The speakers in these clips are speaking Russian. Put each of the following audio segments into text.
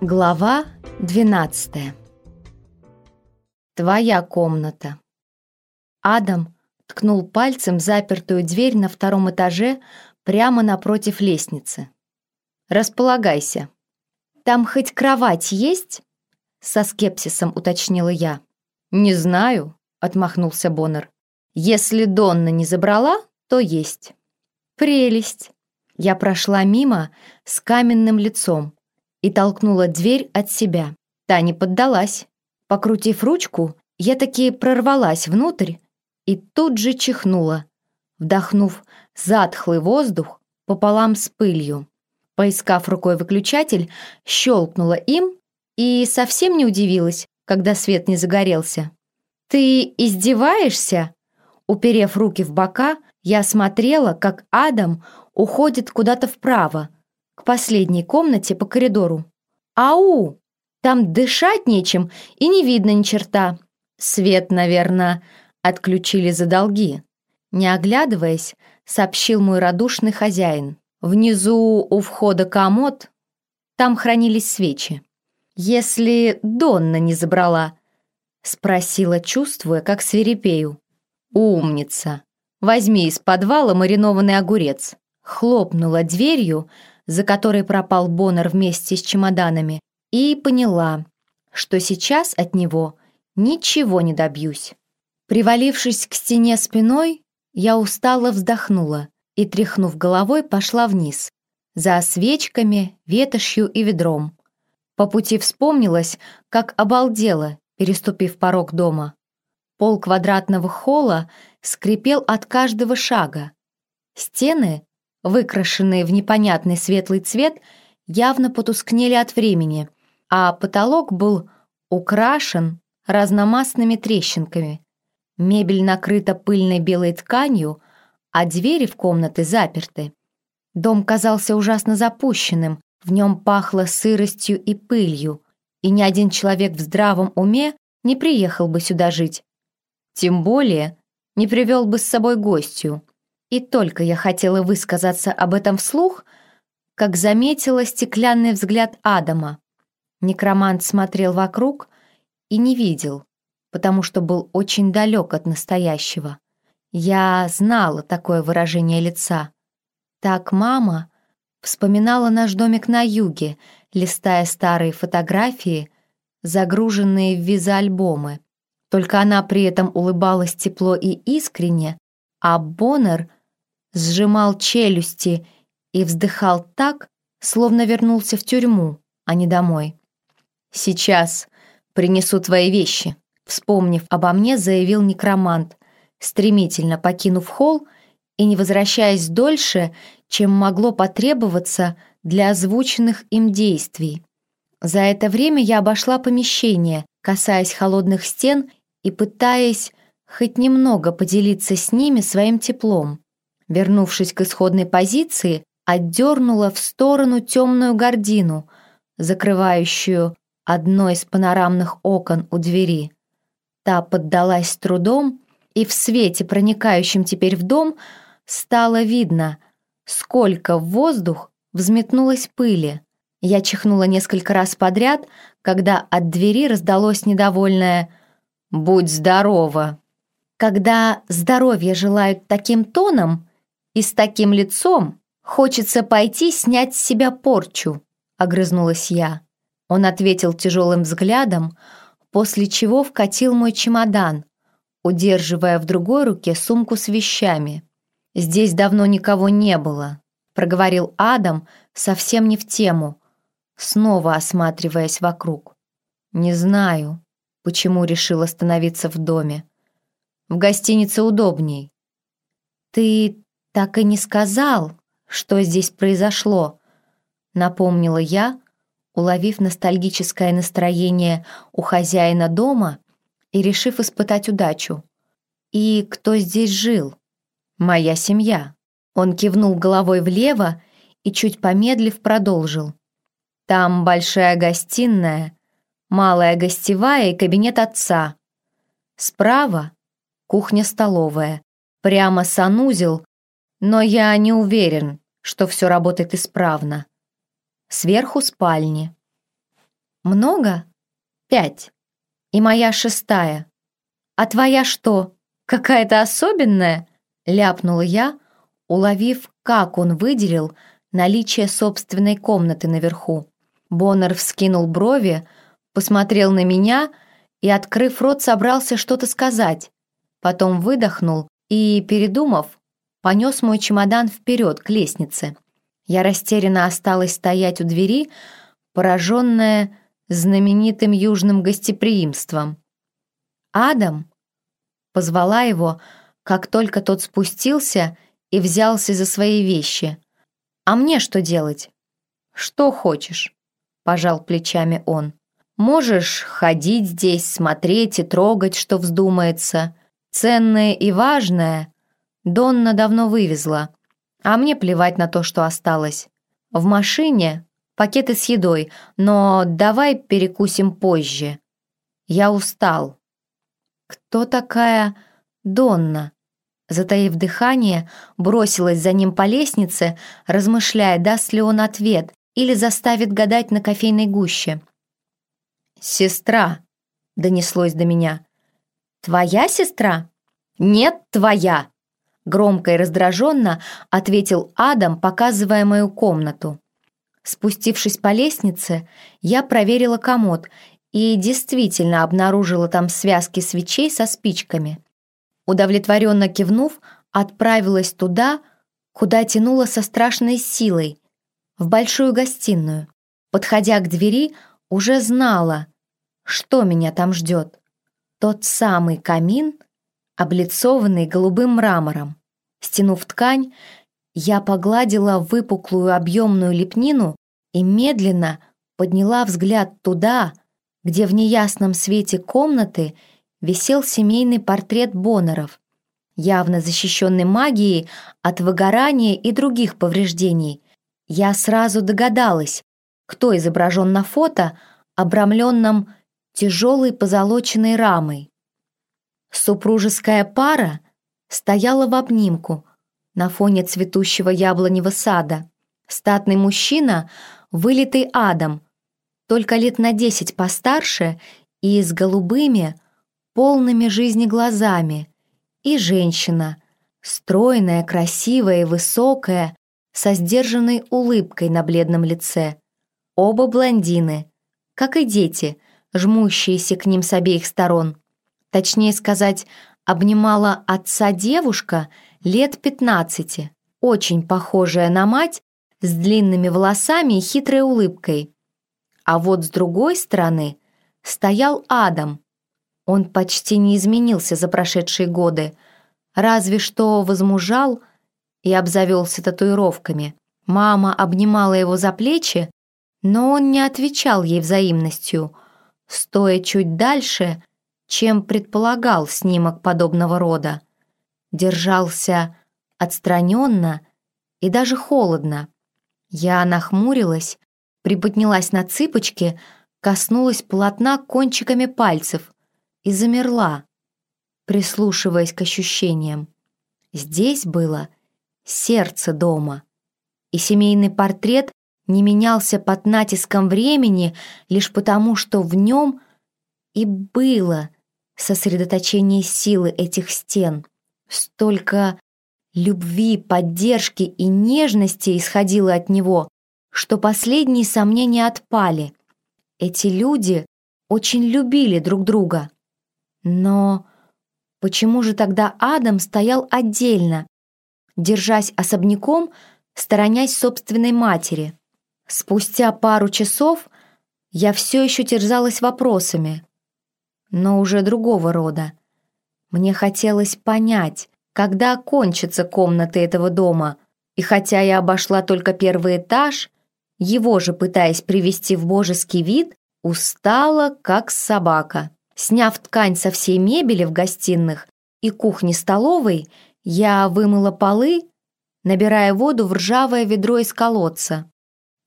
Глава 12 Твоя комната. Адам ткнул пальцем запертую дверь на втором этаже прямо напротив лестницы. «Располагайся». «Там хоть кровать есть?» Со скепсисом уточнила я. «Не знаю», — отмахнулся Боннер. «Если Донна не забрала, то есть». «Прелесть!» Я прошла мимо с каменным лицом и толкнула дверь от себя. Та не поддалась. Покрутив ручку, я таки прорвалась внутрь и тут же чихнула, вдохнув затхлый воздух пополам с пылью. Поискав рукой выключатель, щелкнула им и совсем не удивилась, когда свет не загорелся. «Ты издеваешься?» Уперев руки в бока, я смотрела, как Адам уходит куда-то вправо, к последней комнате по коридору. «Ау! Там дышать нечем и не видно ни черта. Свет, наверное, отключили за долги». Не оглядываясь, сообщил мой радушный хозяин. Внизу у входа комод, там хранились свечи. «Если Донна не забрала?» Спросила, чувствуя, как свирепею. «Умница! Возьми из подвала маринованный огурец». Хлопнула дверью, за которой пропал Боннер вместе с чемоданами, и поняла, что сейчас от него ничего не добьюсь. Привалившись к стене спиной, я устало вздохнула и, тряхнув головой, пошла вниз, за свечками, ветошью и ведром. По пути вспомнилась, как обалдела, переступив порог дома. Пол квадратного холла скрипел от каждого шага. Стены выкрашенные в непонятный светлый цвет, явно потускнели от времени, а потолок был украшен разномастными трещинками. Мебель накрыта пыльной белой тканью, а двери в комнаты заперты. Дом казался ужасно запущенным, в нем пахло сыростью и пылью, и ни один человек в здравом уме не приехал бы сюда жить. Тем более не привел бы с собой гостью. И только я хотела высказаться об этом вслух, как заметила стеклянный взгляд Адама. Некромант смотрел вокруг и не видел, потому что был очень далек от настоящего. Я знала такое выражение лица. Так мама вспоминала наш домик на юге, листая старые фотографии, загруженные в виза-альбомы. Только она при этом улыбалась тепло и искренне, а Боннер сжимал челюсти и вздыхал так, словно вернулся в тюрьму, а не домой. «Сейчас принесу твои вещи», — вспомнив обо мне, заявил некромант, стремительно покинув холл и не возвращаясь дольше, чем могло потребоваться для озвученных им действий. За это время я обошла помещение, касаясь холодных стен и пытаясь хоть немного поделиться с ними своим теплом. Вернувшись к исходной позиции, отдернула в сторону темную гордину, закрывающую одно из панорамных окон у двери. Та поддалась с трудом, и в свете, проникающем теперь в дом, стало видно, сколько в воздух взметнулось пыли. Я чихнула несколько раз подряд, когда от двери раздалось недовольное «Будь здорова!». Когда здоровье желают таким тоном, и с таким лицом хочется пойти снять с себя порчу», — огрызнулась я. Он ответил тяжелым взглядом, после чего вкатил мой чемодан, удерживая в другой руке сумку с вещами. «Здесь давно никого не было», — проговорил Адам совсем не в тему, снова осматриваясь вокруг. «Не знаю, почему решил остановиться в доме. В гостинице удобней». «Ты так и не сказал, что здесь произошло», — напомнила я, уловив ностальгическое настроение у хозяина дома и решив испытать удачу. «И кто здесь жил?» «Моя семья». Он кивнул головой влево и, чуть помедлив, продолжил. «Там большая гостиная, малая гостевая и кабинет отца. Справа — кухня-столовая, прямо санузел но я не уверен, что все работает исправно. Сверху спальни. Много? Пять. И моя шестая. А твоя что, какая-то особенная? Ляпнула я, уловив, как он выделил наличие собственной комнаты наверху. Боннер вскинул брови, посмотрел на меня и, открыв рот, собрался что-то сказать. Потом выдохнул и, передумав, понес мой чемодан вперед к лестнице. Я растерянно осталась стоять у двери, пораженная знаменитым южным гостеприимством. «Адам!» — позвала его, как только тот спустился и взялся за свои вещи. «А мне что делать?» «Что хочешь», — пожал плечами он. «Можешь ходить здесь, смотреть и трогать, что вздумается. Ценное и важное Донна давно вывезла, а мне плевать на то, что осталось. В машине пакеты с едой, но давай перекусим позже. Я устал». «Кто такая Донна?» Затаив дыхание, бросилась за ним по лестнице, размышляя, даст ли он ответ или заставит гадать на кофейной гуще. «Сестра», — донеслось до меня. «Твоя сестра?» «Нет, твоя», — громко и раздраженно ответил Адам, показывая мою комнату. Спустившись по лестнице, я проверила комод и действительно обнаружила там связки свечей со спичками. Удовлетворенно кивнув, отправилась туда, куда тянула со страшной силой, в большую гостиную. Подходя к двери, уже знала, что меня там ждет. Тот самый камин, облицованный голубым мрамором. Стянув ткань, я погладила выпуклую объемную лепнину и медленно подняла взгляд туда, где в неясном свете комнаты — висел семейный портрет Боннеров, явно защищенный магией от выгорания и других повреждений. Я сразу догадалась, кто изображен на фото, обрамленном тяжелой позолоченной рамой. Супружеская пара стояла в обнимку на фоне цветущего яблоневого сада. Статный мужчина, вылитый адом, только лет на десять постарше и с голубыми, полными жизни глазами, и женщина, стройная, красивая и высокая, со сдержанной улыбкой на бледном лице. Оба блондины, как и дети, жмущиеся к ним с обеих сторон. Точнее сказать, обнимала отца девушка лет пятнадцати, очень похожая на мать, с длинными волосами и хитрой улыбкой. А вот с другой стороны стоял Адам, он почти не изменился за прошедшие годы, разве что возмужал и обзавелся татуировками. Мама обнимала его за плечи, но он не отвечал ей взаимностью, стоя чуть дальше, чем предполагал снимок подобного рода. Держался отстраненно и даже холодно. Я нахмурилась, приподнялась на цыпочки, коснулась полотна кончиками пальцев и замерла, прислушиваясь к ощущениям. Здесь было сердце дома, и семейный портрет не менялся под натиском времени лишь потому, что в нем и было сосредоточение силы этих стен. Столько любви, поддержки и нежности исходило от него, что последние сомнения отпали. Эти люди очень любили друг друга. Но почему же тогда Адам стоял отдельно, держась особняком, сторонясь собственной матери? Спустя пару часов я все еще терзалась вопросами, но уже другого рода. Мне хотелось понять, когда кончатся комнаты этого дома, и хотя я обошла только первый этаж, его же пытаясь привести в божеский вид, устала, как собака. Сняв ткань со всей мебели в гостиных и кухне-столовой, я вымыла полы, набирая воду в ржавое ведро из колодца.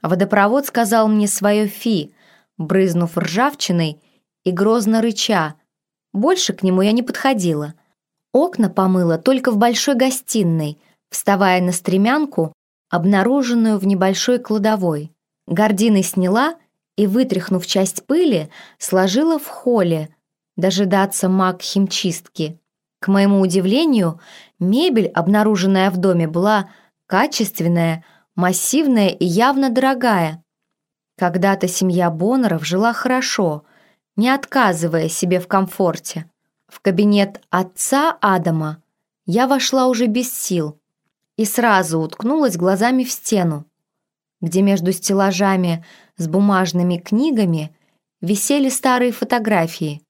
Водопровод сказал мне свое «фи», брызнув ржавчиной и грозно рыча. Больше к нему я не подходила. Окна помыла только в большой гостиной, вставая на стремянку, обнаруженную в небольшой кладовой. Гордины сняла и, вытряхнув часть пыли, сложила в холле, дожидаться маг химчистки. К моему удивлению, мебель, обнаруженная в доме, была качественная, массивная и явно дорогая. Когда-то семья Боннеров жила хорошо, не отказывая себе в комфорте. В кабинет отца Адама я вошла уже без сил и сразу уткнулась глазами в стену, где между стеллажами с бумажными книгами висели старые фотографии.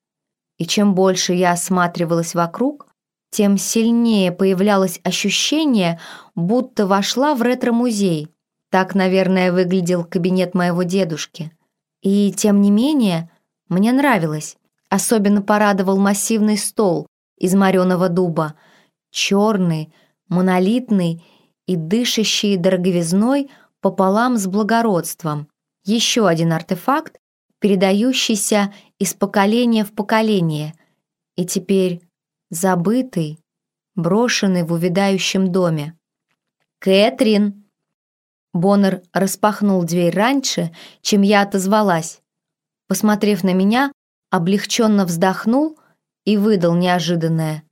И чем больше я осматривалась вокруг, тем сильнее появлялось ощущение, будто вошла в ретро-музей. Так, наверное, выглядел кабинет моего дедушки. И, тем не менее, мне нравилось. Особенно порадовал массивный стол из мореного дуба, черный, монолитный и дышащий дороговизной пополам с благородством. Еще один артефакт, передающийся из поколения в поколение, и теперь забытый, брошенный в увядающем доме. «Кэтрин!» Боннер распахнул дверь раньше, чем я отозвалась. Посмотрев на меня, облегченно вздохнул и выдал неожиданное.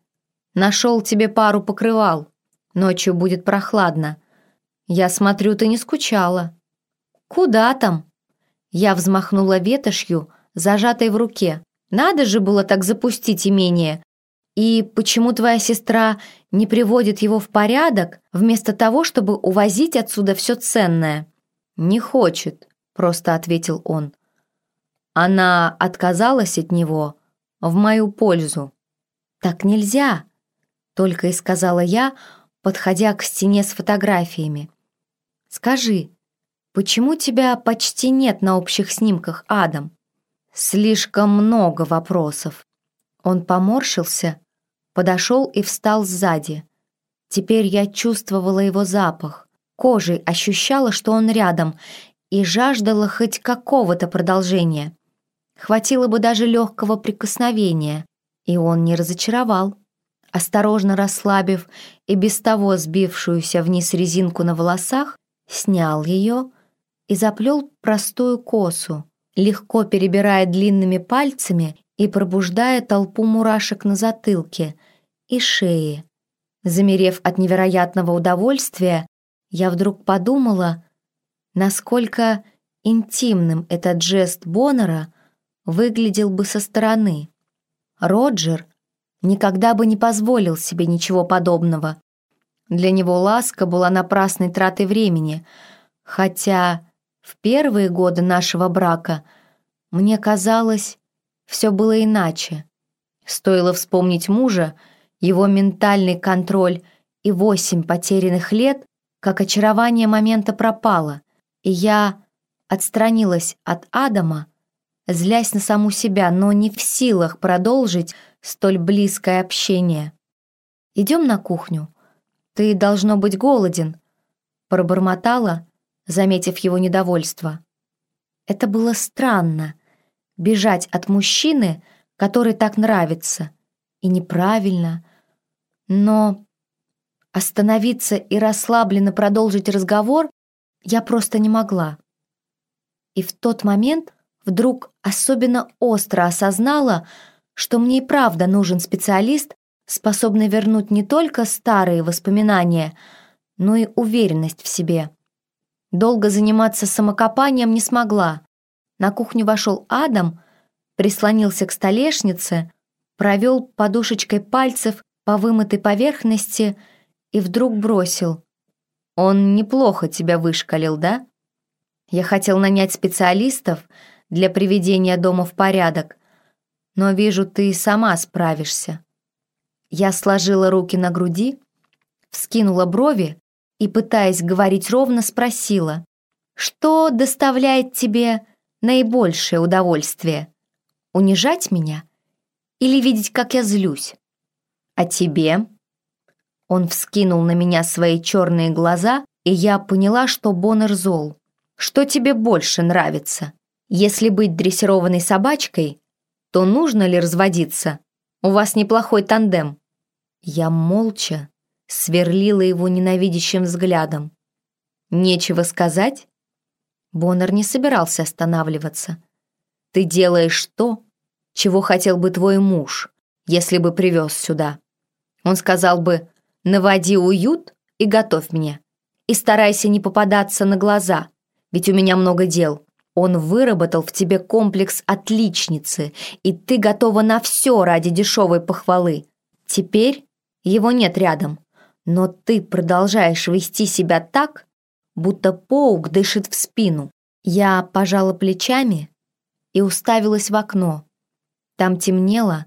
«Нашел тебе пару покрывал. Ночью будет прохладно. Я смотрю, ты не скучала». «Куда там?» Я взмахнула ветошью, зажатой в руке. «Надо же было так запустить имение. И почему твоя сестра не приводит его в порядок, вместо того, чтобы увозить отсюда все ценное?» «Не хочет», — просто ответил он. Она отказалась от него в мою пользу. «Так нельзя», — только и сказала я, подходя к стене с фотографиями. «Скажи, почему тебя почти нет на общих снимках, Адам?» «Слишком много вопросов». Он поморщился, подошел и встал сзади. Теперь я чувствовала его запах, кожей ощущала, что он рядом, и жаждала хоть какого-то продолжения. Хватило бы даже легкого прикосновения, и он не разочаровал. Осторожно расслабив и без того сбившуюся вниз резинку на волосах, снял ее и заплел простую косу, легко перебирая длинными пальцами и пробуждая толпу мурашек на затылке и шее. Замерев от невероятного удовольствия, я вдруг подумала, насколько интимным этот жест Боннера выглядел бы со стороны. Роджер никогда бы не позволил себе ничего подобного. Для него ласка была напрасной тратой времени, хотя в первые годы нашего брака мне казалось, все было иначе. Стоило вспомнить мужа, его ментальный контроль и восемь потерянных лет, как очарование момента пропало, и я отстранилась от Адама, злясь на саму себя, но не в силах продолжить столь близкое общение. «Идем на кухню. Ты, должно быть, голоден», — пробормотала, заметив его недовольство. Это было странно — бежать от мужчины, который так нравится, и неправильно, но остановиться и расслабленно продолжить разговор я просто не могла. И в тот момент вдруг особенно остро осознала, что мне и правда нужен специалист, способный вернуть не только старые воспоминания, но и уверенность в себе. Долго заниматься самокопанием не смогла. На кухню вошел Адам, прислонился к столешнице, провел подушечкой пальцев по вымытой поверхности и вдруг бросил. «Он неплохо тебя вышкалил, да? Я хотел нанять специалистов, для приведения дома в порядок, но вижу, ты сама справишься». Я сложила руки на груди, вскинула брови и, пытаясь говорить ровно, спросила, «Что доставляет тебе наибольшее удовольствие? Унижать меня или видеть, как я злюсь? А тебе?» Он вскинул на меня свои черные глаза, и я поняла, что Боннер зол. «Что тебе больше нравится? Если быть дрессированной собачкой, то нужно ли разводиться? У вас неплохой тандем». Я молча сверлила его ненавидящим взглядом. «Нечего сказать?» Боннер не собирался останавливаться. «Ты делаешь то, чего хотел бы твой муж, если бы привез сюда. Он сказал бы «наводи уют и готовь мне». И старайся не попадаться на глаза, ведь у меня много дел. Он выработал в тебе комплекс отличницы, и ты готова на все ради дешевой похвалы. Теперь его нет рядом, но ты продолжаешь вести себя так, будто паук дышит в спину. Я пожала плечами и уставилась в окно. Там темнело,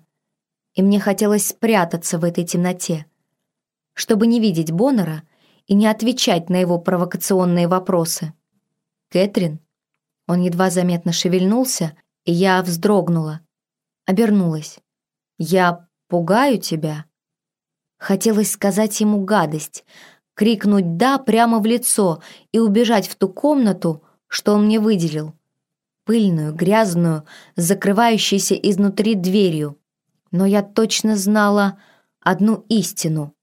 и мне хотелось спрятаться в этой темноте. Чтобы не видеть Боннера и не отвечать на его провокационные вопросы. «Кэтрин?» Он едва заметно шевельнулся, и я вздрогнула. Обернулась. «Я пугаю тебя?» Хотелось сказать ему гадость, крикнуть «да» прямо в лицо и убежать в ту комнату, что он мне выделил. Пыльную, грязную, закрывающуюся изнутри дверью. Но я точно знала одну истину.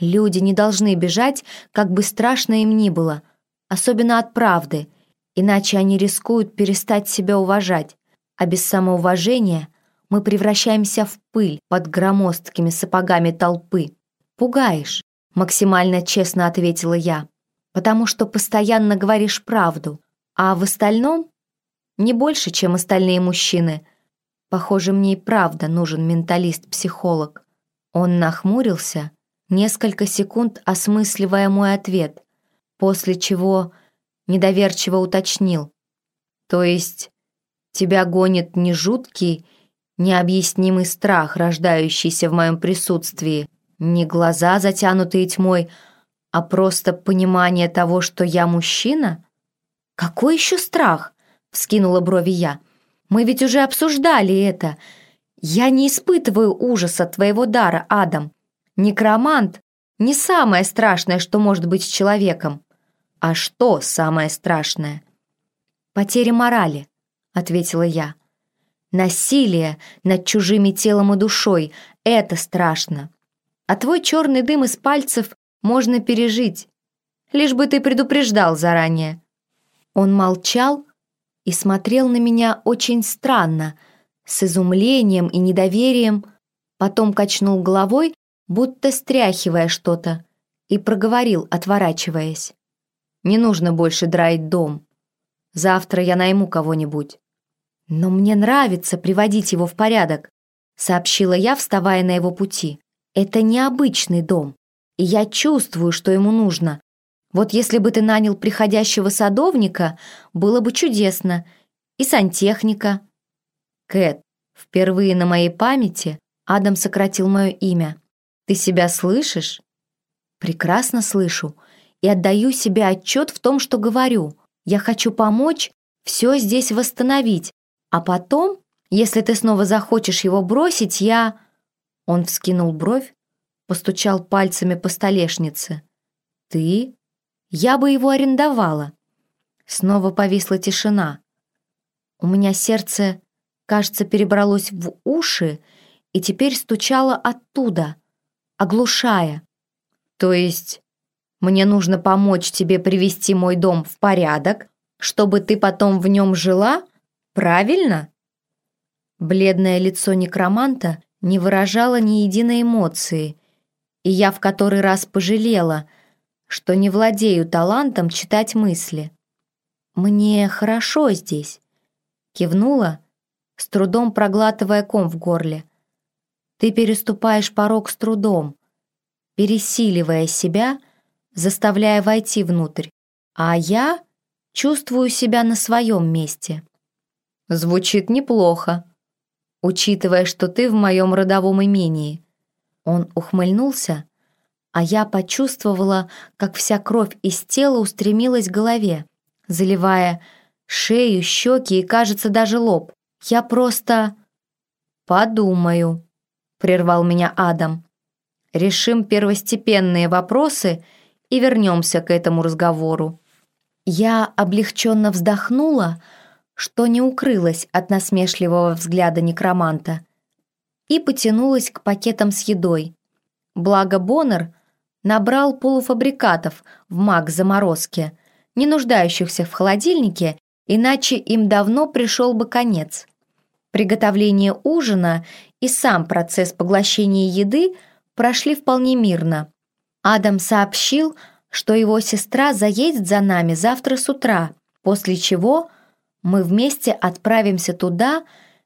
Люди не должны бежать, как бы страшно им ни было, особенно от правды, иначе они рискуют перестать себя уважать, а без самоуважения мы превращаемся в пыль под громоздкими сапогами толпы. «Пугаешь», — максимально честно ответила я, «потому что постоянно говоришь правду, а в остальном не больше, чем остальные мужчины. Похоже, мне и правда нужен менталист-психолог». Он нахмурился, несколько секунд осмысливая мой ответ, после чего недоверчиво уточнил. «То есть тебя гонит не жуткий, необъяснимый страх, рождающийся в моем присутствии, не глаза, затянутые тьмой, а просто понимание того, что я мужчина? Какой еще страх? Вскинула брови я. Мы ведь уже обсуждали это. Я не испытываю ужаса твоего дара, Адам. Некромант — не самое страшное, что может быть с человеком. А что самое страшное? Потеря морали, ответила я. Насилие над чужими телом и душой — это страшно. А твой черный дым из пальцев можно пережить, лишь бы ты предупреждал заранее». Он молчал и смотрел на меня очень странно, с изумлением и недоверием, потом качнул головой, будто стряхивая что-то, и проговорил, отворачиваясь. «Не нужно больше драить дом. Завтра я найму кого-нибудь». «Но мне нравится приводить его в порядок», сообщила я, вставая на его пути. Это необычный дом, и я чувствую, что ему нужно. Вот если бы ты нанял приходящего садовника, было бы чудесно. И сантехника. Кэт, впервые на моей памяти Адам сократил мое имя. Ты себя слышишь? Прекрасно слышу и отдаю себе отчет в том, что говорю. Я хочу помочь все здесь восстановить, а потом, если ты снова захочешь его бросить, я... Он вскинул бровь, постучал пальцами по столешнице. «Ты? Я бы его арендовала». Снова повисла тишина. У меня сердце, кажется, перебралось в уши и теперь стучало оттуда, оглушая. «То есть мне нужно помочь тебе привести мой дом в порядок, чтобы ты потом в нем жила? Правильно?» Бледное лицо некроманта не выражала ни единой эмоции, и я в который раз пожалела, что не владею талантом читать мысли. «Мне хорошо здесь», — кивнула, с трудом проглатывая ком в горле. «Ты переступаешь порог с трудом, пересиливая себя, заставляя войти внутрь, а я чувствую себя на своем месте». «Звучит неплохо», учитывая, что ты в моем родовом имении». Он ухмыльнулся, а я почувствовала, как вся кровь из тела устремилась к голове, заливая шею, щеки и, кажется, даже лоб. Я просто... «Подумаю», — прервал меня Адам. «Решим первостепенные вопросы и вернемся к этому разговору». Я облегченно вздохнула, — что не укрылось от насмешливого взгляда некроманта, и потянулась к пакетам с едой. Благо Боннер набрал полуфабрикатов в маг заморозке, не нуждающихся в холодильнике, иначе им давно пришел бы конец. Приготовление ужина и сам процесс поглощения еды прошли вполне мирно. Адам сообщил, что его сестра заедет за нами завтра с утра, после чего мы вместе отправимся туда,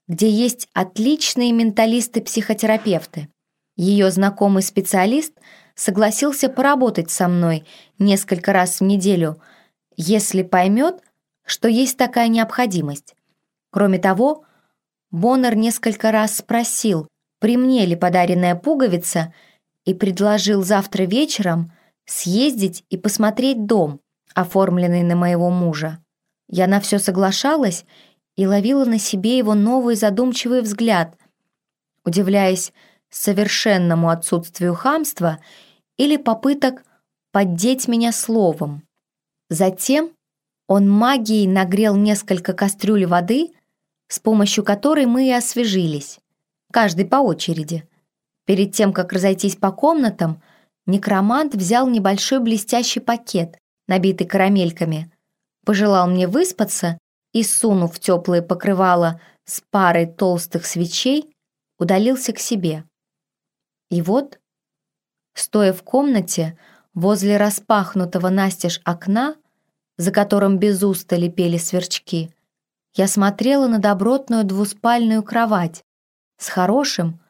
где есть отличные менталисты-психотерапевты. Ее знакомый специалист согласился поработать со мной несколько раз в неделю, если поймет, что есть такая необходимость. Кроме того, Боннер несколько раз спросил, при мне ли подаренная пуговица, и предложил завтра вечером съездить и посмотреть дом, оформленный на моего мужа. Я на все соглашалась и ловила на себе его новый задумчивый взгляд, удивляясь совершенному отсутствию хамства или попыток поддеть меня словом. Затем он магией нагрел несколько кастрюль воды, с помощью которой мы и освежились, каждый по очереди. Перед тем, как разойтись по комнатам, некромант взял небольшой блестящий пакет, набитый карамельками, пожелал мне выспаться и, сунув в теплое покрывало с парой толстых свечей, удалился к себе. И вот, стоя в комнате, возле распахнутого настежь окна, за которым без устали пели сверчки, я смотрела на добротную двуспальную кровать с хорошим,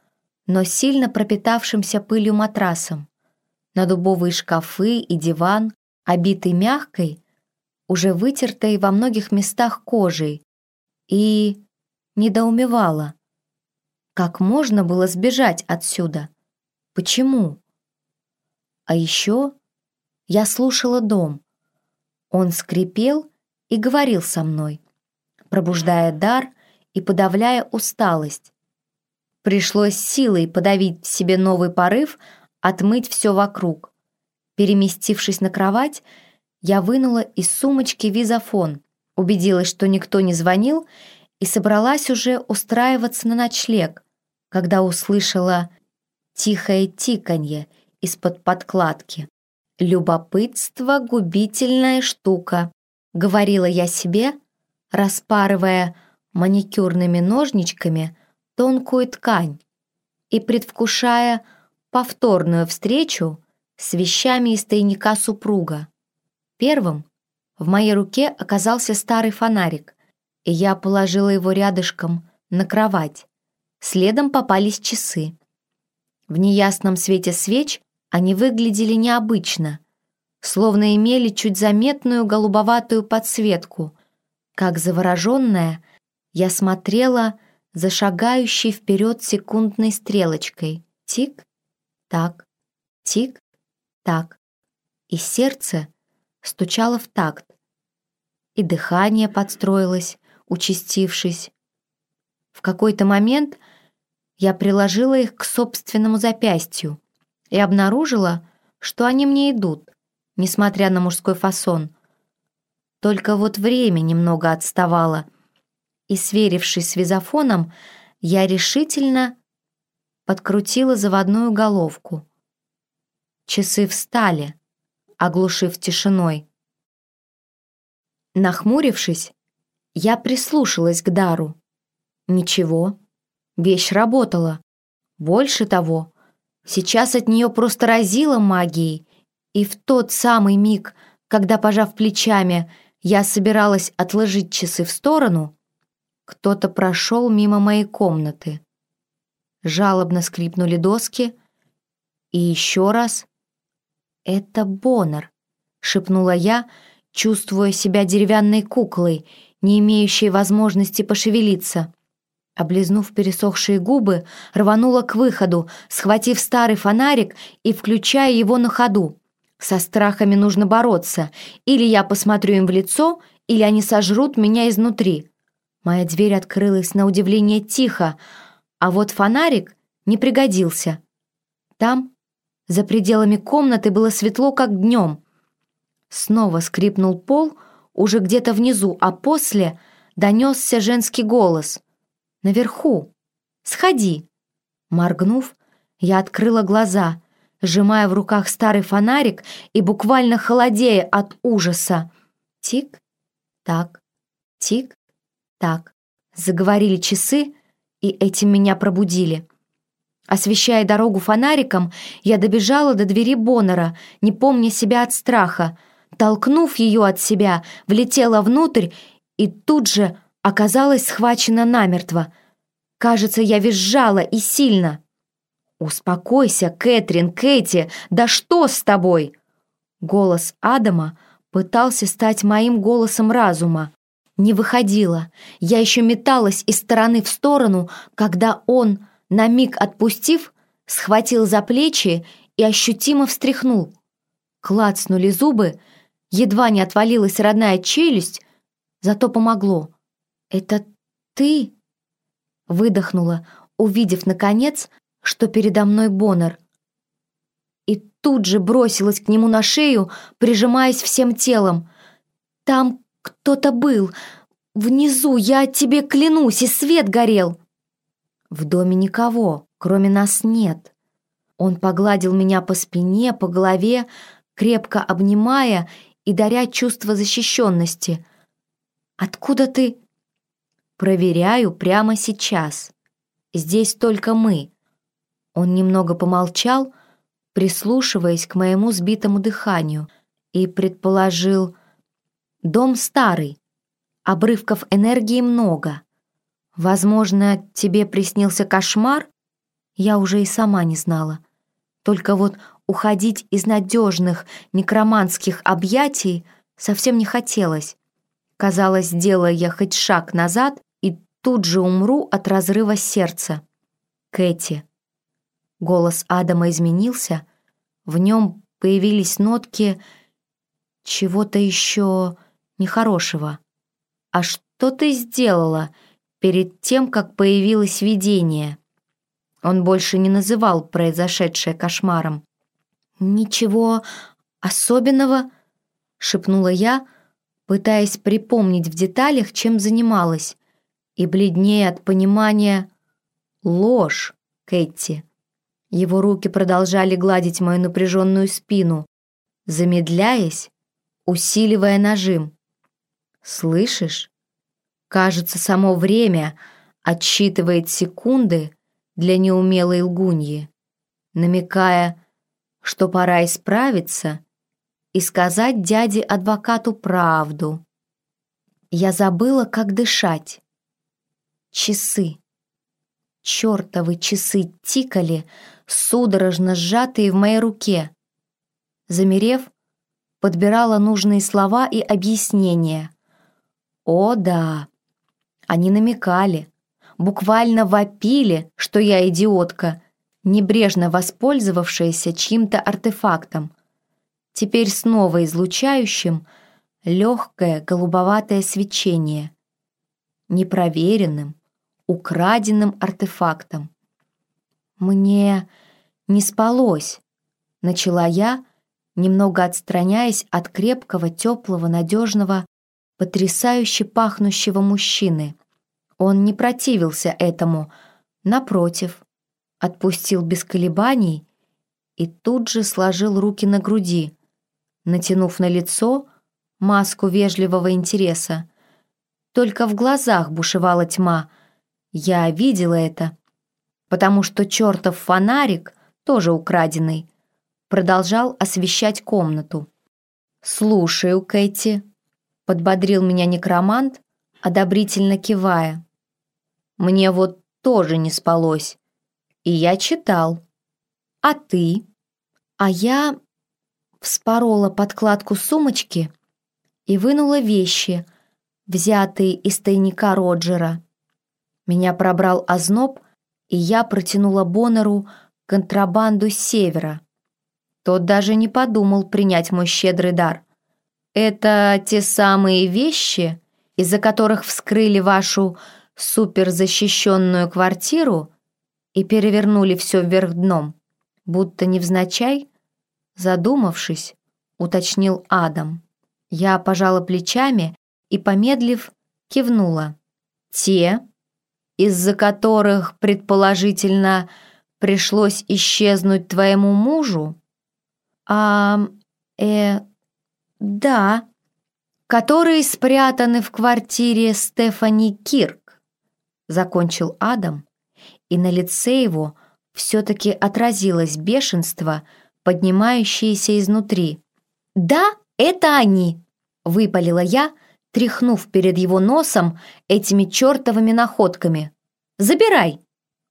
но сильно пропитавшимся пылью матрасом, на дубовые шкафы и диван, обитый мягкой, уже вытертой во многих местах кожей, и недоумевала, как можно было сбежать отсюда, почему. А еще я слушала дом. Он скрипел и говорил со мной, пробуждая дар и подавляя усталость. Пришлось силой подавить в себе новый порыв, отмыть все вокруг. Переместившись на кровать, я вынула из сумочки визофон, убедилась, что никто не звонил, и собралась уже устраиваться на ночлег, когда услышала тихое тиканье из-под подкладки. «Любопытство — губительная штука», — говорила я себе, распарывая маникюрными ножничками тонкую ткань и предвкушая повторную встречу с вещами из тайника супруга. Первым в моей руке оказался старый фонарик, и я положила его рядышком на кровать. Следом попались часы. В неясном свете свеч они выглядели необычно, словно имели чуть заметную голубоватую подсветку. Как завороженная, я смотрела за шагающей вперед секундной стрелочкой. Тик-так, тик-так. И сердце стучало в такт, и дыхание подстроилось, участившись. В какой-то момент я приложила их к собственному запястью и обнаружила, что они мне идут, несмотря на мужской фасон. Только вот время немного отставало, и, сверившись с визофоном, я решительно подкрутила заводную головку. Часы встали, оглушив тишиной. Нахмурившись, я прислушалась к дару. Ничего, вещь работала. Больше того, сейчас от нее просто разило магией, и в тот самый миг, когда, пожав плечами, я собиралась отложить часы в сторону, кто-то прошел мимо моей комнаты. Жалобно скрипнули доски, и еще раз «Это Боннер», — шепнула я, чувствуя себя деревянной куклой, не имеющей возможности пошевелиться. Облизнув пересохшие губы, рванула к выходу, схватив старый фонарик и включая его на ходу. Со страхами нужно бороться. Или я посмотрю им в лицо, или они сожрут меня изнутри. Моя дверь открылась на удивление тихо, а вот фонарик не пригодился. Там за пределами комнаты было светло, как днем. Снова скрипнул пол, уже где-то внизу, а после донесся женский голос. «Наверху! Сходи!» Моргнув, я открыла глаза, сжимая в руках старый фонарик и буквально холодея от ужаса. Тик-так, тик-так. Заговорили часы, и этим меня пробудили. Освещая дорогу фонариком, я добежала до двери Боннера, не помня себя от страха. Толкнув ее от себя, влетела внутрь и тут же оказалась схвачена намертво. Кажется, я визжала и сильно. «Успокойся, Кэтрин, Кэти, да что с тобой?» Голос Адама пытался стать моим голосом разума. Не выходило. Я еще металась из стороны в сторону, когда он, на миг отпустив, схватил за плечи и ощутимо встряхнул. Клацнули зубы, едва не отвалилась родная челюсть, зато помогло. «Это ты?» Выдохнула, увидев, наконец, что передо мной Боннер. И тут же бросилась к нему на шею, прижимаясь всем телом. «Там кто-то был. Внизу, я тебе клянусь, и свет горел!» «В доме никого, кроме нас нет». Он погладил меня по спине, по голове, крепко обнимая и даря чувство защищенности. «Откуда ты?» «Проверяю прямо сейчас. Здесь только мы». Он немного помолчал, прислушиваясь к моему сбитому дыханию, и предположил «Дом старый, обрывков энергии много. Возможно, тебе приснился кошмар?» Я уже и сама не знала. Только вот уходить из надежных некроманских объятий совсем не хотелось. Казалось, сделая я хоть шаг назад, и тут же умру от разрыва сердца. Кэти. Голос Адама изменился, в нем появились нотки чего-то еще нехорошего. «А что ты сделала перед тем, как появилось видение?» Он больше не называл произошедшее кошмаром. «Ничего особенного», — шепнула я, пытаясь припомнить в деталях, чем занималась, и бледнее от понимания «ложь, Кэти». Его руки продолжали гладить мою напряженную спину, замедляясь, усиливая нажим. «Слышишь? Кажется, само время отсчитывает секунды для неумелой лгуньи, намекая, что пора исправиться и сказать дяде-адвокату правду. Я забыла, как дышать. Часы. Чёртовы часы тикали, судорожно сжатые в моей руке. Замерев, подбирала нужные слова и объяснения. О, да, они намекали, буквально вопили, что я идиотка, небрежно воспользовавшаяся чьим-то артефактом. Теперь снова излучающим легкое голубоватое свечение. Непроверенным, украденным артефактом. Мне не спалось, начала я, немного отстраняясь от крепкого, теплого, надежного, потрясающе пахнущего мужчины. Он не противился этому, напротив, отпустил без колебаний и тут же сложил руки на груди, натянув на лицо маску вежливого интереса. Только в глазах бушевала тьма. Я видела это, потому что чертов фонарик, тоже украденный, продолжал освещать комнату. «Слушаю, Кэти», — подбодрил меня некромант, одобрительно кивая. «Мне вот тоже не спалось, и я читал. А ты?» А я вспорола подкладку сумочки и вынула вещи, взятые из тайника Роджера. Меня пробрал озноб, и я протянула Боннеру контрабанду с севера. Тот даже не подумал принять мой щедрый дар. «Это те самые вещи, из-за которых вскрыли вашу суперзащищенную квартиру и перевернули все вверх дном?» Будто невзначай, задумавшись, уточнил Адам. Я пожала плечами и, помедлив, кивнула. «Те, из-за которых, предположительно, пришлось исчезнуть твоему мужу? А, э, да. которые спрятаны в квартире Стефани Кирк», — закончил Адам, и на лице его все-таки отразилось бешенство, поднимающееся изнутри. «Да, это они!» — выпалила я, тряхнув перед его носом этими чертовыми находками. «Забирай!»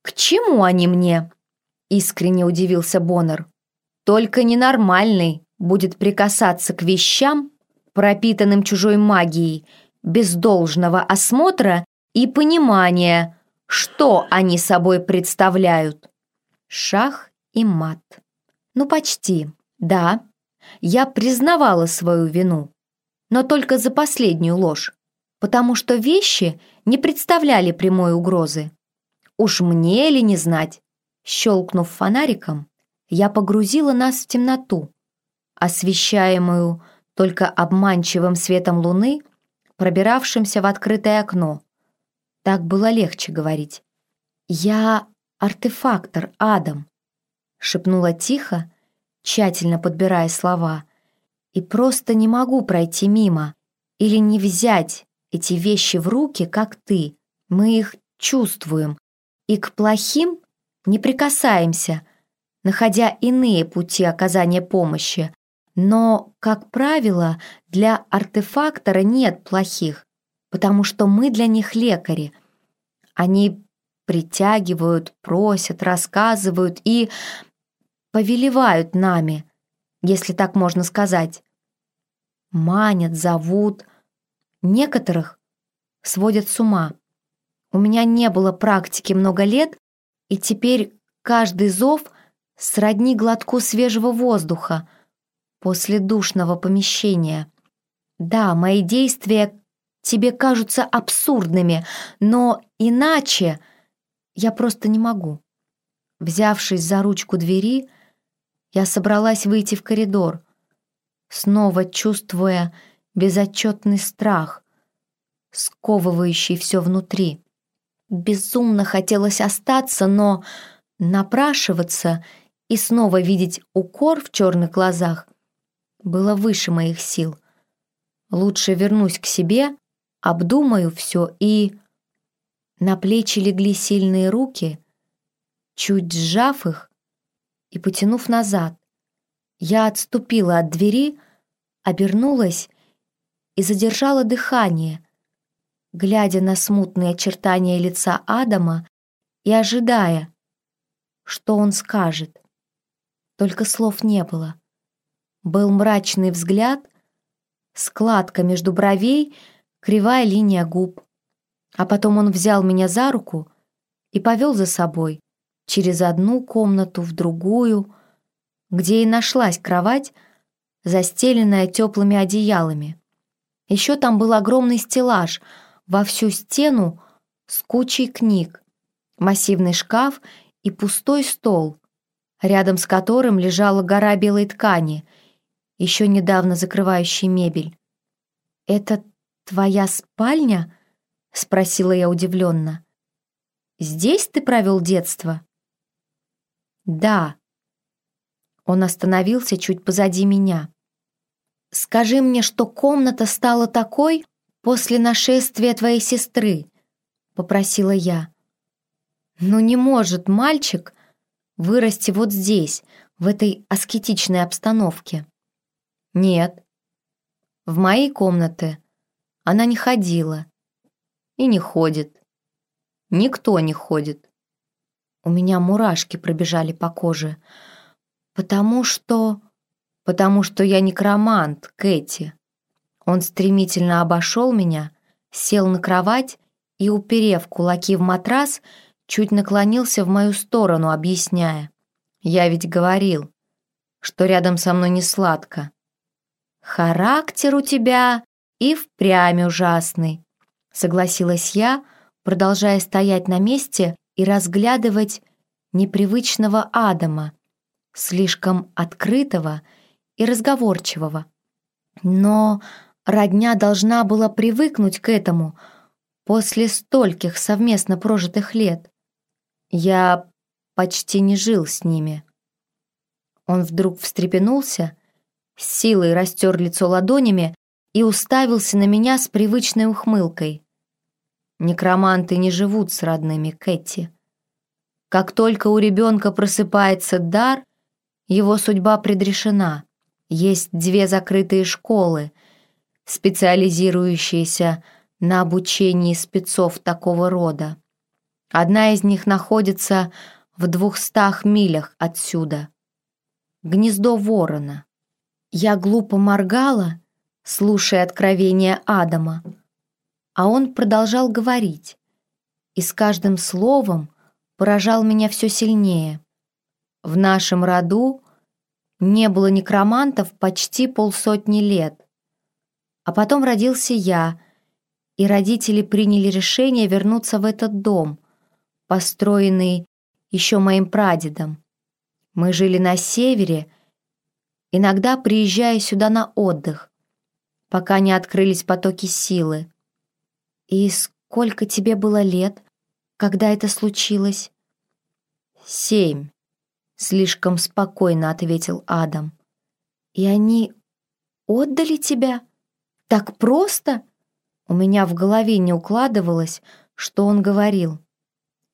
«К чему они мне?» — искренне удивился Боннер. «Только ненормальный будет прикасаться к вещам, пропитанным чужой магией, без должного осмотра и понимания, что они собой представляют. Шах и мат. Ну, почти, да. Я признавала свою вину, но только за последнюю ложь, потому что вещи не представляли прямой угрозы. Уж мне ли не знать? Щелкнув фонариком, я погрузила нас в темноту, освещаемую только обманчивым светом луны, пробиравшимся в открытое окно. Так было легче говорить. «Я артефактор, Адам», — шепнула тихо, тщательно подбирая слова, «и просто не могу пройти мимо или не взять эти вещи в руки, как ты. Мы их чувствуем, и к плохим не прикасаемся, находя иные пути оказания помощи. Но, как правило, для артефактора нет плохих, потому что мы для них лекари. Они притягивают, просят, рассказывают и повелевают нами, если так можно сказать. Манят, зовут. Некоторых сводят с ума. У меня не было практики много лет, и теперь каждый зов сродни глотку свежего воздуха после душного помещения. Да, мои действия тебе кажутся абсурдными, но иначе я просто не могу. Взявшись за ручку двери, я собралась выйти в коридор, снова чувствуя безотчетный страх, сковывающий все внутри. Безумно хотелось остаться, но напрашиваться и снова видеть укор в черных глазах было выше моих сил. Лучше вернусь к себе, обдумаю все и... На плечи легли сильные руки, чуть сжав их и потянув назад. Я отступила от двери, обернулась и задержала дыхание — глядя на смутные очертания лица Адама и ожидая, что он скажет. Только слов не было. Был мрачный взгляд, складка между бровей, кривая линия губ. А потом он взял меня за руку и повел за собой через одну комнату в другую, где и нашлась кровать, застеленная теплыми одеялами. Еще там был огромный стеллаж — во всю стену с кучей книг, массивный шкаф и пустой стол, рядом с которым лежала гора белой ткани, еще недавно закрывающей мебель. «Это твоя спальня?» — спросила я удивленно. «Здесь ты провел детство?» «Да». Он остановился чуть позади меня. «Скажи мне, что комната стала такой, после нашествия твоей сестры», — попросила я. «Но не может мальчик вырасти вот здесь, в этой аскетичной обстановке». «Нет, в моей комнаты она не ходила и не ходит. Никто не ходит. У меня мурашки пробежали по коже, потому что... потому что я некромант, Кэти». Он стремительно обошел меня, сел на кровать и, уперев кулаки в матрас, чуть наклонился в мою сторону, объясняя. «Я ведь говорил, что рядом со мной не сладко. Характер у тебя и впрямь ужасный», согласилась я, продолжая стоять на месте и разглядывать непривычного Адама, слишком открытого и разговорчивого. Но Родня должна была привыкнуть к этому после стольких совместно прожитых лет. Я почти не жил с ними. Он вдруг встрепенулся, с силой растер лицо ладонями и уставился на меня с привычной ухмылкой. Некроманты не живут с родными, Кэти. Как только у ребенка просыпается дар, его судьба предрешена. Есть две закрытые школы, специализирующиеся на обучении спецов такого рода. Одна из них находится в двухстах милях отсюда. Гнездо ворона. Я глупо моргала, слушая откровения Адама, а он продолжал говорить, и с каждым словом поражал меня все сильнее. В нашем роду не было некромантов почти полсотни лет. А потом родился я, и родители приняли решение вернуться в этот дом, построенный еще моим прадедом. Мы жили на севере, иногда приезжая сюда на отдых, пока не открылись потоки силы. И сколько тебе было лет, когда это случилось? Семь, слишком спокойно ответил Адам. И они отдали тебя? Так просто? У меня в голове не укладывалось, что он говорил.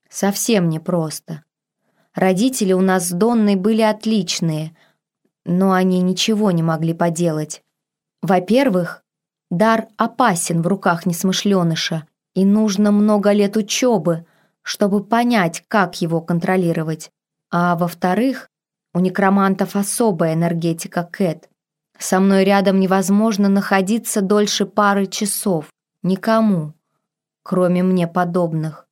Совсем непросто. Родители у нас с Донной были отличные, но они ничего не могли поделать. Во-первых, дар опасен в руках несмышленыша, и нужно много лет учебы, чтобы понять, как его контролировать. А во-вторых, у некромантов особая энергетика Кэт. Со мной рядом невозможно находиться дольше пары часов. Никому, кроме мне подобных.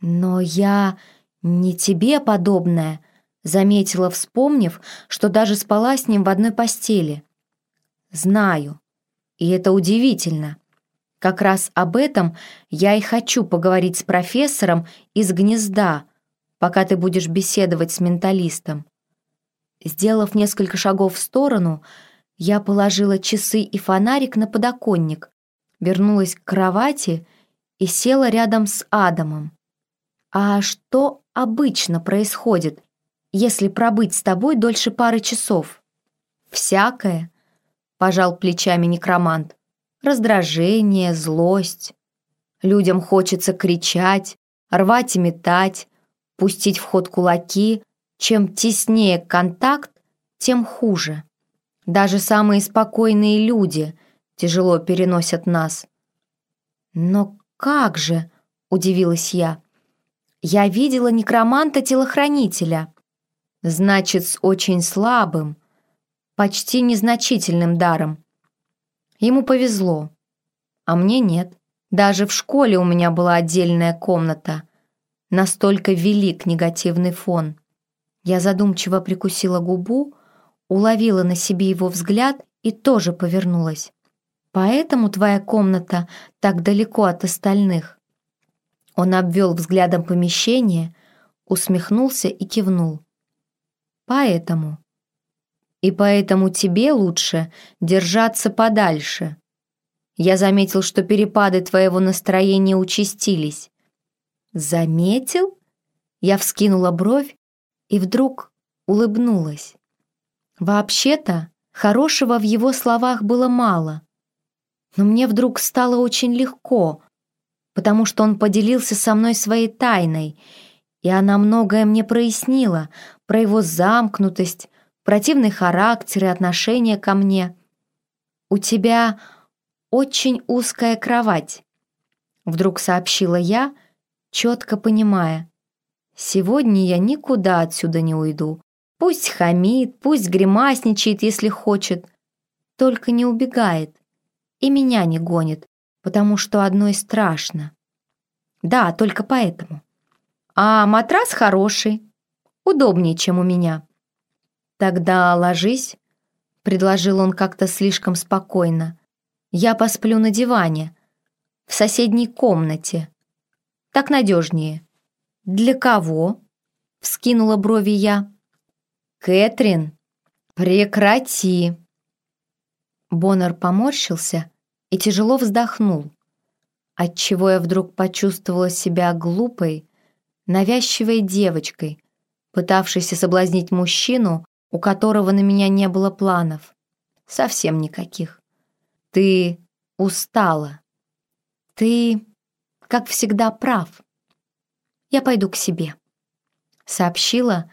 Но я не тебе подобная, заметила, вспомнив, что даже спала с ним в одной постели. Знаю. И это удивительно. Как раз об этом я и хочу поговорить с профессором из гнезда, пока ты будешь беседовать с менталистом. Сделав несколько шагов в сторону, я положила часы и фонарик на подоконник, вернулась к кровати и села рядом с Адамом. «А что обычно происходит, если пробыть с тобой дольше пары часов?» «Всякое», — пожал плечами некромант. «Раздражение, злость. Людям хочется кричать, рвать и метать, пустить в ход кулаки. Чем теснее контакт, тем хуже. Даже самые спокойные люди тяжело переносят нас. «Но как же?» — удивилась я. «Я видела некроманта-телохранителя. Значит, с очень слабым, почти незначительным даром. Ему повезло, а мне нет. Даже в школе у меня была отдельная комната — Настолько велик негативный фон. Я задумчиво прикусила губу, уловила на себе его взгляд и тоже повернулась. «Поэтому твоя комната так далеко от остальных?» Он обвел взглядом помещение, усмехнулся и кивнул. «Поэтому. И поэтому тебе лучше держаться подальше. Я заметил, что перепады твоего настроения участились. «Заметил?» Я вскинула бровь и вдруг улыбнулась. Вообще-то, хорошего в его словах было мало. Но мне вдруг стало очень легко, потому что он поделился со мной своей тайной, и она многое мне прояснила про его замкнутость, противный характер и отношение ко мне. «У тебя очень узкая кровать», — вдруг сообщила я, — четко понимая, сегодня я никуда отсюда не уйду. Пусть хамит, пусть гримасничает, если хочет, только не убегает и меня не гонит, потому что одной страшно. Да, только поэтому. А матрас хороший, удобнее, чем у меня. Тогда ложись, предложил он как-то слишком спокойно. Я посплю на диване, в соседней комнате. Так надежнее». «Для кого?» — вскинула брови я. «Кэтрин, прекрати!» Боннер поморщился и тяжело вздохнул, отчего я вдруг почувствовала себя глупой, навязчивой девочкой, пытавшейся соблазнить мужчину, у которого на меня не было планов. Совсем никаких. Ты устала. Ты, как всегда, прав. Я пойду к себе», — сообщила,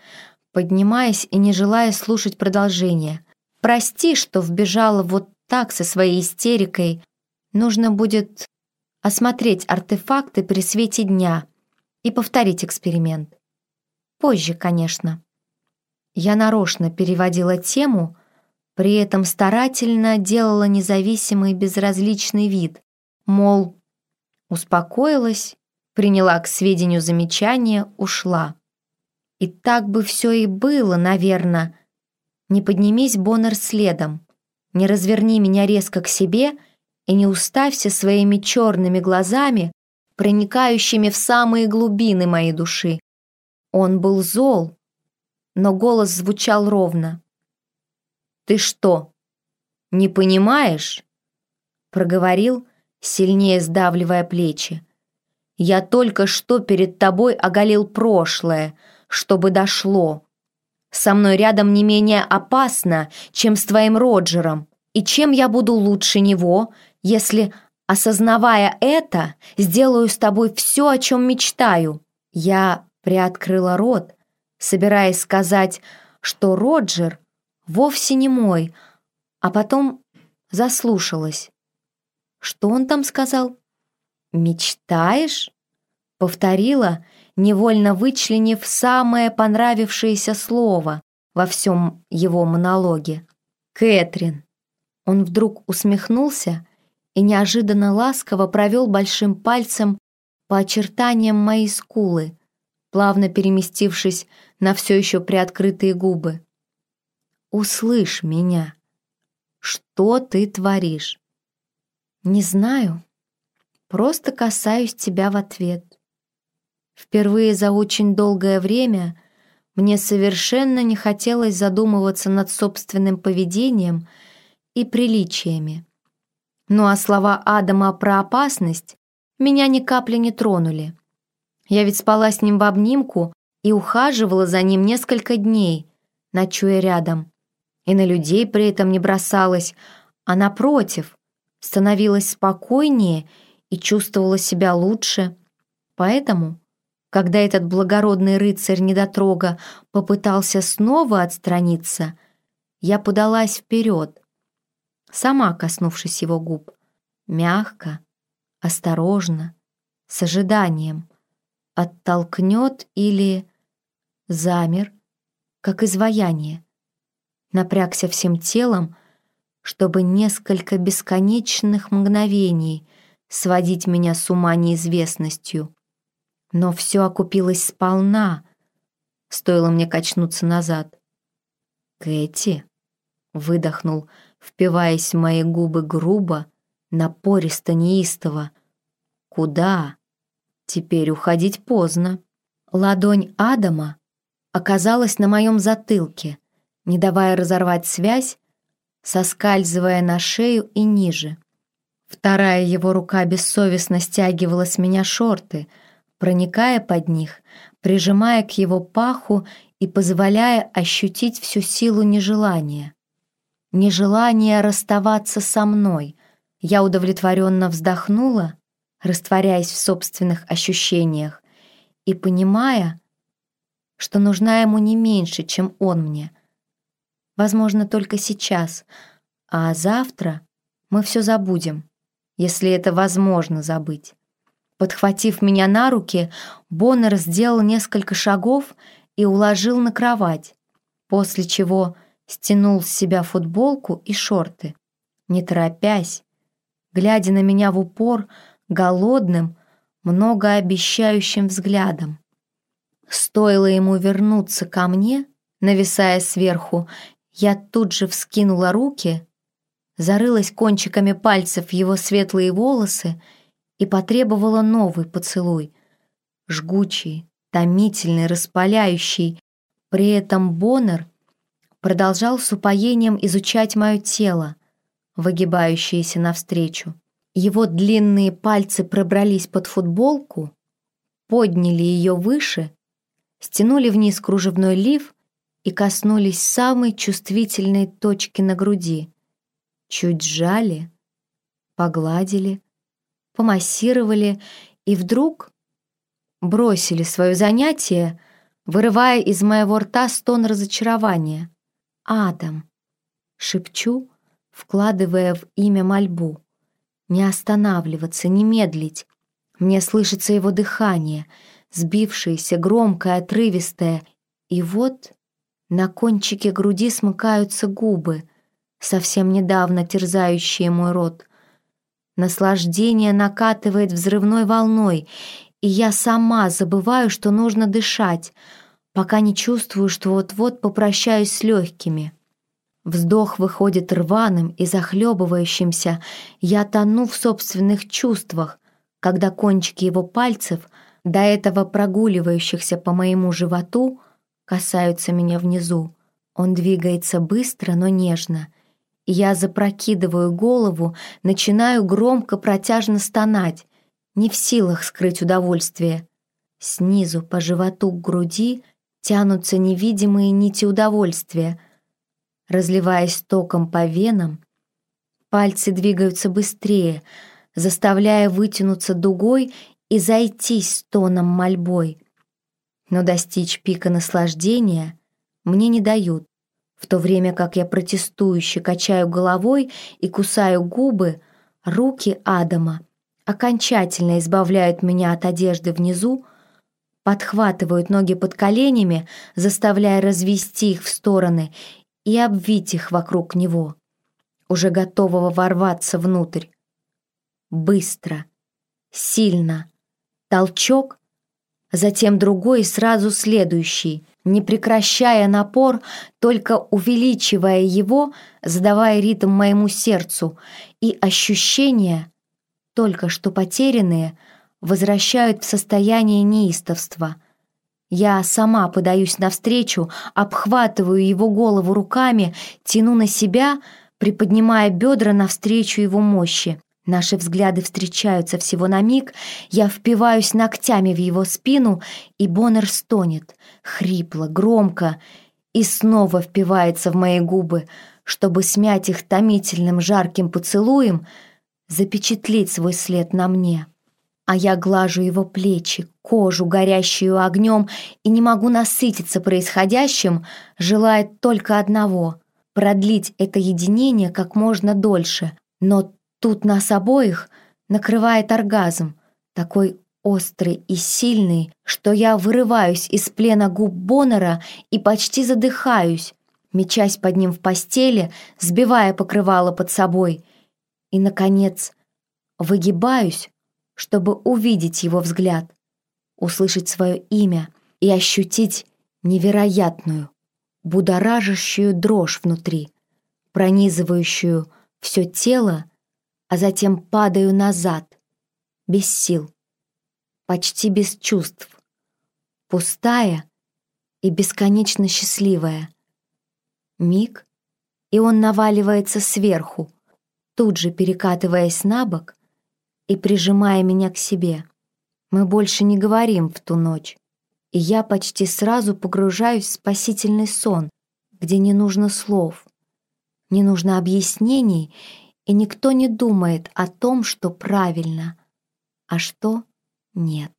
поднимаясь и не желая слушать продолжение. «Прости, что вбежала вот так со своей истерикой. Нужно будет осмотреть артефакты при свете дня и повторить эксперимент. Позже, конечно». Я нарочно переводила тему, при этом старательно делала независимый безразличный вид, мол, успокоилась, приняла к сведению замечание, ушла. И так бы все и было, наверное. Не поднимись, Боннер, следом, не разверни меня резко к себе и не уставься своими черными глазами, проникающими в самые глубины моей души. Он был зол, но голос звучал ровно. «Ты что, не понимаешь?» проговорил, сильнее сдавливая плечи. «Я только что перед тобой оголил прошлое, чтобы дошло. Со мной рядом не менее опасно, чем с твоим Роджером. И чем я буду лучше него, если, осознавая это, сделаю с тобой все, о чем мечтаю?» Я приоткрыла рот, собираясь сказать, что Роджер вовсе не мой, а потом заслушалась. Что он там сказал? «Мечтаешь?» Повторила, невольно вычленив самое понравившееся слово во всем его монологе. «Кэтрин». Он вдруг усмехнулся и неожиданно ласково провел большим пальцем по очертаниям моей скулы, плавно переместившись на все еще приоткрытые губы. «Услышь меня. Что ты творишь?» «Не знаю. Просто касаюсь тебя в ответ. Впервые за очень долгое время мне совершенно не хотелось задумываться над собственным поведением и приличиями. Ну а слова Адама про опасность меня ни капли не тронули. Я ведь спала с ним в обнимку и ухаживала за ним несколько дней, ночуя рядом. И на людей при этом не бросалась, а напротив, становилась спокойнее и чувствовала себя лучше. Поэтому, когда этот благородный рыцарь-недотрога попытался снова отстраниться, я подалась вперед, сама коснувшись его губ, мягко, осторожно, с ожиданием, оттолкнет или замер, как изваяние, напрягся всем телом, чтобы несколько бесконечных мгновений сводить меня с ума неизвестностью. Но все окупилось сполна, стоило мне качнуться назад. «Кэти», — выдохнул, впиваясь в мои губы грубо, напористо, неистово. «Куда? Теперь уходить поздно». Ладонь Адама оказалась на моем затылке, не давая разорвать связь, соскальзывая на шею и ниже. Вторая его рука бессовестно стягивала с меня шорты, проникая под них, прижимая к его паху и позволяя ощутить всю силу нежелания. Нежелание расставаться со мной. Я удовлетворенно вздохнула, растворяясь в собственных ощущениях и понимая, что нужна ему не меньше, чем он мне — Возможно, только сейчас. А завтра мы все забудем, если это возможно забыть. Подхватив меня на руки, Боннер сделал несколько шагов и уложил на кровать, после чего стянул с себя футболку и шорты. Не торопясь, глядя на меня в упор голодным, многообещающим взглядом. Стоило ему вернуться ко мне, нависая сверху, я тут же вскинула руки, зарылась кончиками пальцев в его светлые волосы и потребовала новый поцелуй. Жгучий, томительный, распаляющий. При этом Боннер продолжал с упоением изучать мое тело, выгибающееся навстречу. Его длинные пальцы пробрались под футболку, подняли ее выше, стянули вниз кружевной лиф и коснулись самой чувствительной точки на груди. Чуть сжали, погладили, помассировали и вдруг бросили свое занятие, вырывая из моего рта стон разочарования. «Адам!» — шепчу, вкладывая в имя мольбу. Не останавливаться, не медлить. Мне слышится его дыхание, сбившееся, громкое, отрывистое. И вот на кончике груди смыкаются губы, совсем недавно терзающие мой рот. Наслаждение накатывает взрывной волной, и я сама забываю, что нужно дышать, пока не чувствую, что вот-вот попрощаюсь с легкими. Вздох выходит рваным и захлебывающимся. Я тону в собственных чувствах, когда кончики его пальцев, до этого прогуливающихся по моему животу, касаются меня внизу. Он двигается быстро, но нежно. Я запрокидываю голову, начинаю громко протяжно стонать, не в силах скрыть удовольствие. Снизу по животу к груди тянутся невидимые нити удовольствия — разливаясь током по венам, пальцы двигаются быстрее, заставляя вытянуться дугой и зайтись стоном мольбой. Но достичь пика наслаждения мне не дают, в то время как я протестующе качаю головой и кусаю губы, руки Адама окончательно избавляют меня от одежды внизу, подхватывают ноги под коленями, заставляя развести их в стороны и обвить их вокруг него, уже готового ворваться внутрь. Быстро, сильно, толчок, затем другой и сразу следующий, не прекращая напор, только увеличивая его, задавая ритм моему сердцу, и ощущения, только что потерянные, возвращают в состояние неистовства — я сама подаюсь навстречу, обхватываю его голову руками, тяну на себя, приподнимая бедра навстречу его мощи. Наши взгляды встречаются всего на миг, я впиваюсь ногтями в его спину, и Боннер стонет, хрипло, громко, и снова впивается в мои губы, чтобы смять их томительным жарким поцелуем, запечатлеть свой след на мне а я глажу его плечи, кожу, горящую огнем, и не могу насытиться происходящим, желая только одного — продлить это единение как можно дольше. Но тут нас обоих накрывает оргазм, такой острый и сильный, что я вырываюсь из плена губ Боннера и почти задыхаюсь, мечась под ним в постели, сбивая покрывало под собой. И, наконец, выгибаюсь, чтобы увидеть его взгляд, услышать свое имя и ощутить невероятную, будоражащую дрожь внутри, пронизывающую все тело, а затем падаю назад, без сил, почти без чувств, пустая и бесконечно счастливая. Миг, и он наваливается сверху, тут же перекатываясь на бок — и прижимая меня к себе. Мы больше не говорим в ту ночь, и я почти сразу погружаюсь в спасительный сон, где не нужно слов, не нужно объяснений, и никто не думает о том, что правильно, а что нет.